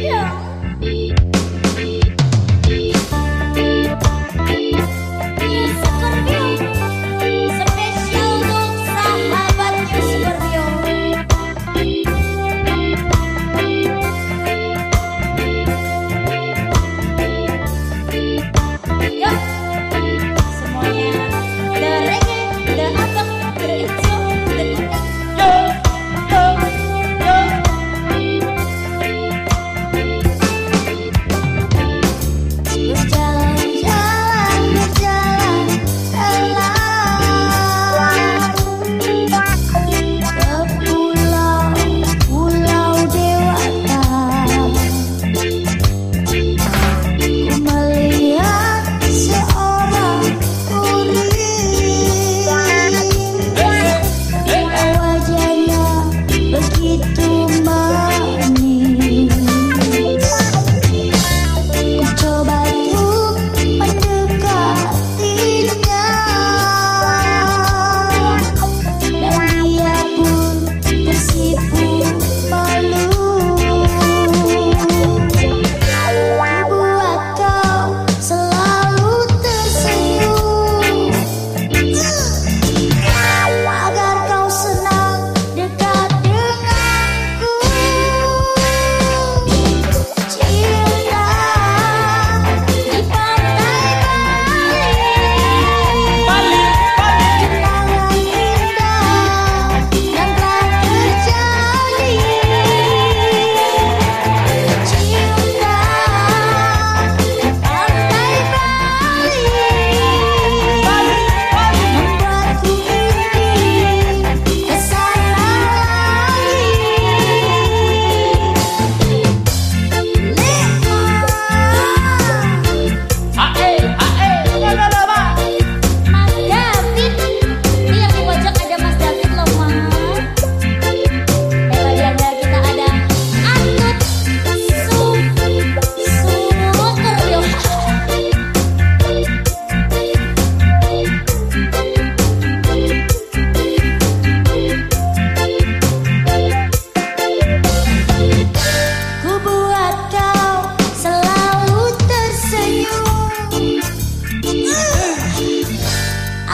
凉。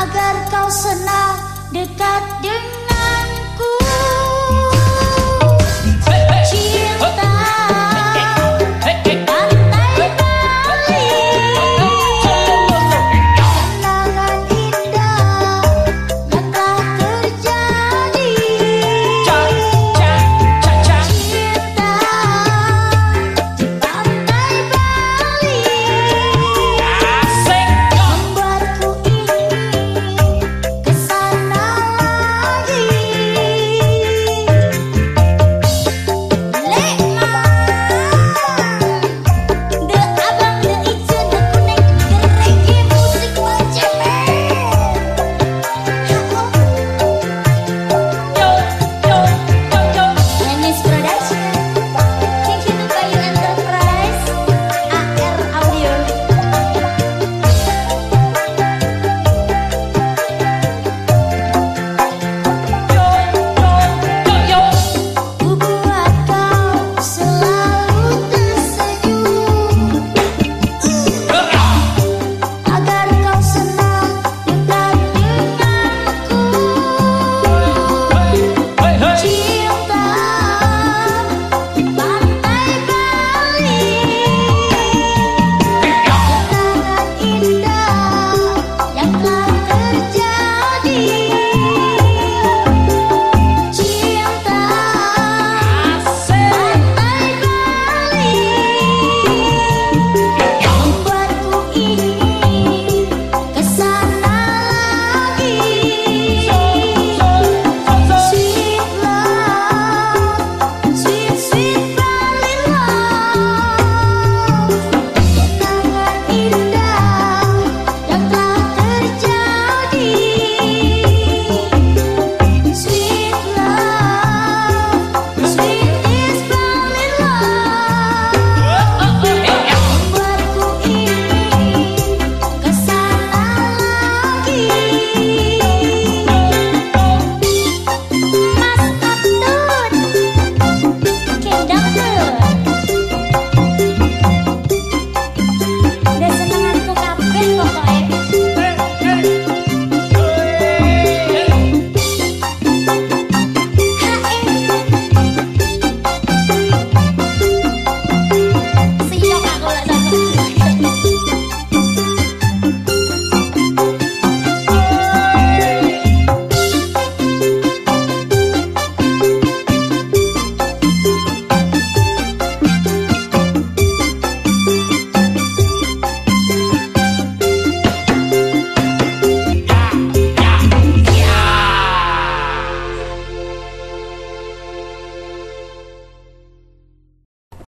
agar kau senang dekat dengan